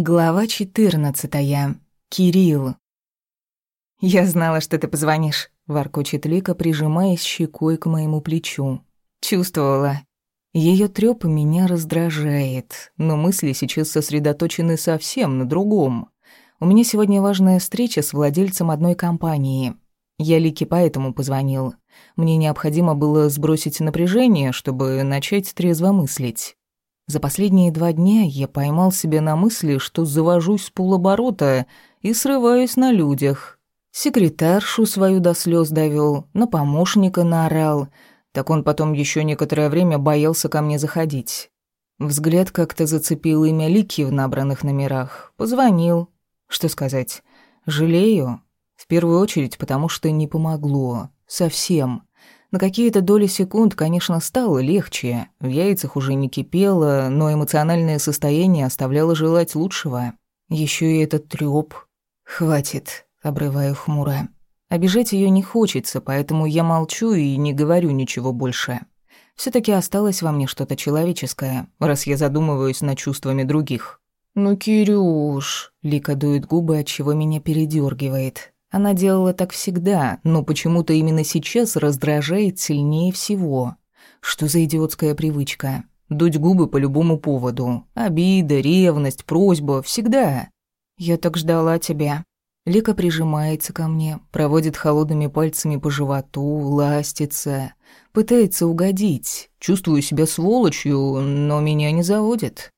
Глава 14. Кирилл. «Я знала, что ты позвонишь», — воркочет Лика, прижимаясь щекой к моему плечу. «Чувствовала». Ее трёп меня раздражает, но мысли сейчас сосредоточены совсем на другом. У меня сегодня важная встреча с владельцем одной компании. Я Лике поэтому позвонил. Мне необходимо было сбросить напряжение, чтобы начать трезво мыслить. За последние два дня я поймал себя на мысли, что завожусь с полоборота и срываюсь на людях. Секретаршу свою до слез довел, на помощника наорал. Так он потом еще некоторое время боялся ко мне заходить. Взгляд как-то зацепил имя Лики в набранных номерах. Позвонил. Что сказать? Жалею. В первую очередь, потому что не помогло. Совсем. На какие-то доли секунд, конечно, стало легче. В яйцах уже не кипело, но эмоциональное состояние оставляло желать лучшего. Еще и этот трёп. «Хватит», — обрываю хмуро. Обижать ее не хочется, поэтому я молчу и не говорю ничего больше. все таки осталось во мне что-то человеческое, раз я задумываюсь над чувствами других. «Ну, Кирюш», — Лика дует губы, от чего меня передергивает. Она делала так всегда, но почему-то именно сейчас раздражает сильнее всего. Что за идиотская привычка? Дуть губы по любому поводу. Обида, ревность, просьба, всегда. «Я так ждала тебя». Лика прижимается ко мне, проводит холодными пальцами по животу, ластится, пытается угодить. Чувствую себя сволочью, но меня не заводит.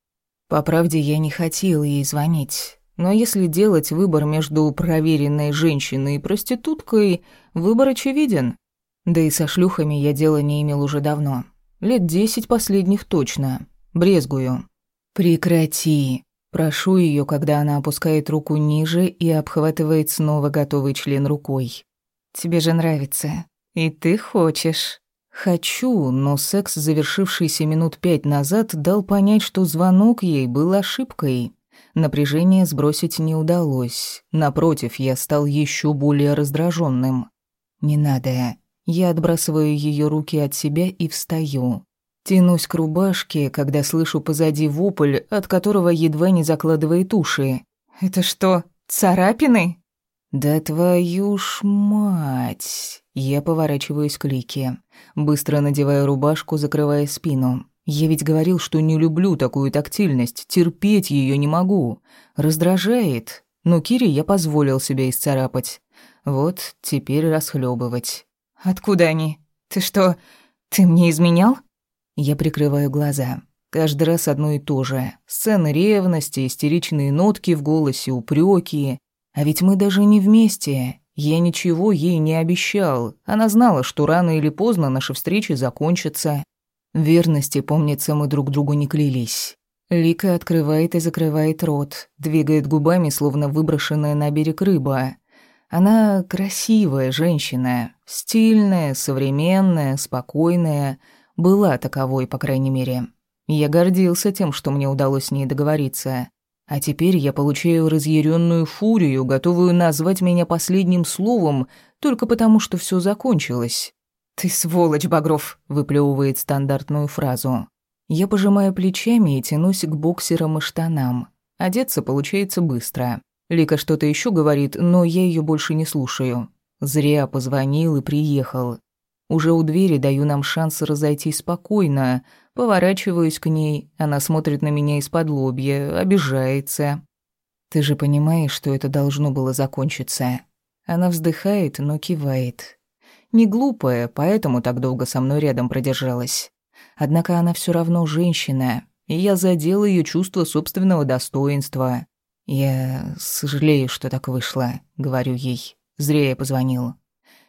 По правде, я не хотела ей звонить. Но если делать выбор между проверенной женщиной и проституткой, выбор очевиден. Да и со шлюхами я дела не имел уже давно. Лет десять последних точно. Брезгую. Прекрати. Прошу ее, когда она опускает руку ниже и обхватывает снова готовый член рукой. Тебе же нравится. И ты хочешь. Хочу, но секс, завершившийся минут пять назад, дал понять, что звонок ей был ошибкой. Напряжение сбросить не удалось. Напротив, я стал еще более раздраженным. «Не надо». Я отбрасываю ее руки от себя и встаю. Тянусь к рубашке, когда слышу позади вопль, от которого едва не закладывает уши. «Это что, царапины?» «Да твою ж мать!» Я поворачиваюсь к Лике. Быстро надеваю рубашку, закрывая спину. Я ведь говорил, что не люблю такую тактильность, терпеть ее не могу. Раздражает. Но Кире я позволил себе исцарапать. Вот теперь расхлебывать. Откуда они? Ты что, ты мне изменял? Я прикрываю глаза. Каждый раз одно и то же. Сцены ревности, истеричные нотки в голосе, упреки. А ведь мы даже не вместе. Я ничего ей не обещал. Она знала, что рано или поздно наши встречи закончатся верности, помнится, мы друг другу не клялись. Лика открывает и закрывает рот, двигает губами, словно выброшенная на берег рыба. Она красивая женщина, стильная, современная, спокойная. Была таковой, по крайней мере. Я гордился тем, что мне удалось с ней договориться. А теперь я получаю разъяренную фурию, готовую назвать меня последним словом, только потому что все закончилось. «Ты сволочь, Багров!» – выплевывает стандартную фразу. Я пожимаю плечами и тянусь к боксерам и штанам. Одеться получается быстро. Лика что-то еще говорит, но я ее больше не слушаю. Зря позвонил и приехал. Уже у двери даю нам шанс разойтись спокойно. Поворачиваюсь к ней, она смотрит на меня из-под лобья, обижается. «Ты же понимаешь, что это должно было закончиться?» Она вздыхает, но кивает не глупая, поэтому так долго со мной рядом продержалась. Однако она все равно женщина, и я задел ее чувство собственного достоинства. «Я сожалею, что так вышло», — говорю ей. Зря я позвонил.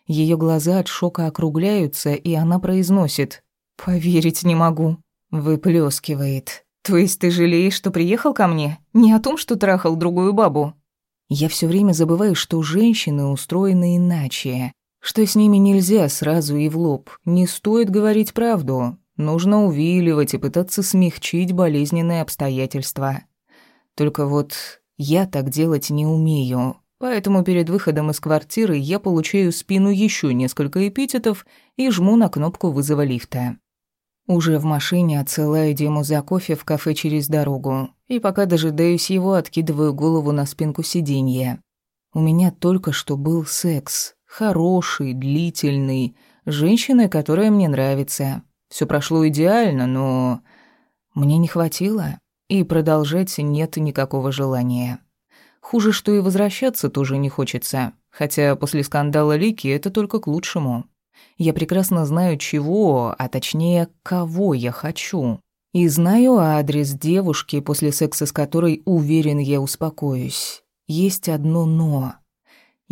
Ее глаза от шока округляются, и она произносит. «Поверить не могу». Выплескивает. «То есть ты жалеешь, что приехал ко мне? Не о том, что трахал другую бабу?» Я все время забываю, что женщины устроены иначе что с ними нельзя сразу и в лоб. Не стоит говорить правду. Нужно увиливать и пытаться смягчить болезненные обстоятельства. Только вот я так делать не умею. Поэтому перед выходом из квартиры я получаю спину еще несколько эпитетов и жму на кнопку вызова лифта. Уже в машине отсылаю Диму за кофе в кафе через дорогу, и пока дожидаюсь его, откидываю голову на спинку сиденья. У меня только что был секс, хороший, длительный, женщины, которая мне нравится. Все прошло идеально, но мне не хватило, и продолжать нет никакого желания. Хуже, что и возвращаться тоже не хочется, хотя после скандала Лики это только к лучшему. Я прекрасно знаю, чего, а точнее, кого я хочу. И знаю адрес девушки, после секса с которой уверен я успокоюсь. Есть одно «но».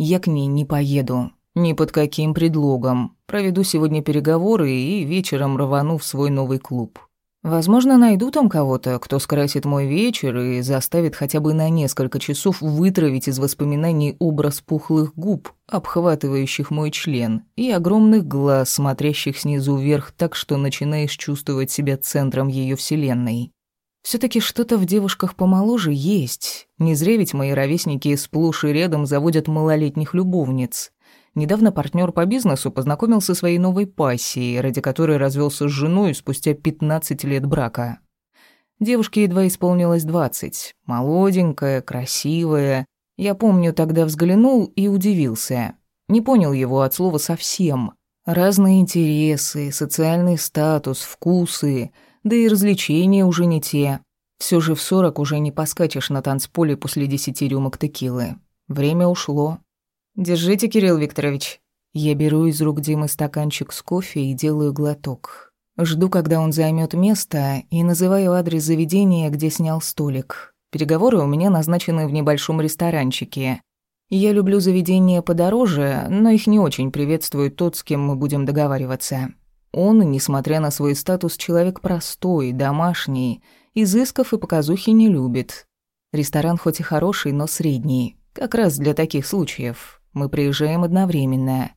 Я к ней не поеду. Ни под каким предлогом. Проведу сегодня переговоры и вечером рвану в свой новый клуб. Возможно, найду там кого-то, кто скрасит мой вечер и заставит хотя бы на несколько часов вытравить из воспоминаний образ пухлых губ, обхватывающих мой член, и огромных глаз, смотрящих снизу вверх так, что начинаешь чувствовать себя центром ее вселенной. Все-таки что-то в девушках помоложе есть. Не зря ведь мои ровесники сплошь и рядом заводят малолетних любовниц. Недавно партнер по бизнесу познакомился со своей новой пассией, ради которой развелся с женой спустя 15 лет брака. Девушке едва исполнилось 20. Молоденькая, красивая. Я помню, тогда взглянул и удивился. Не понял его от слова совсем. Разные интересы, социальный статус, вкусы — да и развлечения уже не те. Все же в сорок уже не поскачешь на танцполе после десяти рюмок текилы. Время ушло. Держите, Кирилл Викторович. Я беру из рук Димы стаканчик с кофе и делаю глоток. Жду, когда он займет место, и называю адрес заведения, где снял столик. Переговоры у меня назначены в небольшом ресторанчике. Я люблю заведения подороже, но их не очень приветствует тот, с кем мы будем договариваться. Он, несмотря на свой статус, человек простой, домашний, изысков и показухи не любит. Ресторан хоть и хороший, но средний. Как раз для таких случаев. Мы приезжаем одновременно.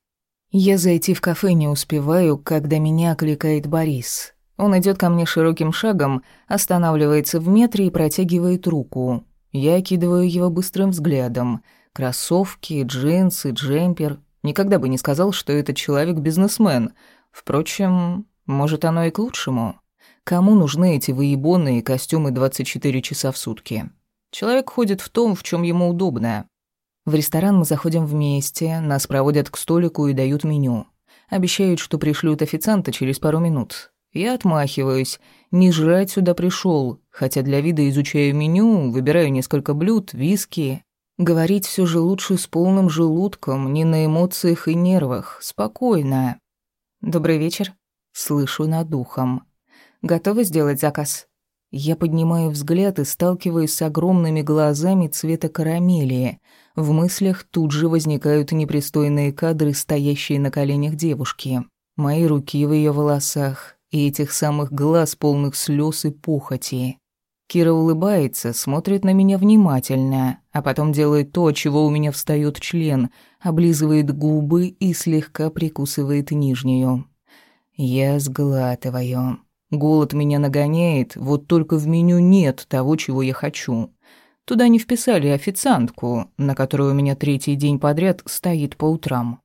Я зайти в кафе не успеваю, когда меня окликает Борис. Он идет ко мне широким шагом, останавливается в метре и протягивает руку. Я окидываю его быстрым взглядом. Кроссовки, джинсы, джемпер. Никогда бы не сказал, что этот человек бизнесмен – Впрочем, может оно и к лучшему. Кому нужны эти выебонные костюмы 24 часа в сутки? Человек ходит в том, в чем ему удобно. В ресторан мы заходим вместе, нас проводят к столику и дают меню. Обещают, что пришлют официанта через пару минут. Я отмахиваюсь. Не жрать сюда пришел, хотя для вида изучаю меню, выбираю несколько блюд, виски. Говорить все же лучше с полным желудком, не на эмоциях и нервах, спокойно. «Добрый вечер». Слышу над духом. «Готовы сделать заказ?» Я поднимаю взгляд и сталкиваюсь с огромными глазами цвета карамели. В мыслях тут же возникают непристойные кадры, стоящие на коленях девушки. Мои руки в ее волосах и этих самых глаз, полных слез и похоти. Кира улыбается, смотрит на меня внимательно, а потом делает то, чего у меня встает член — облизывает губы и слегка прикусывает нижнюю. Я сглатываю. Голод меня нагоняет, вот только в меню нет того, чего я хочу. Туда не вписали официантку, на которую у меня третий день подряд стоит по утрам.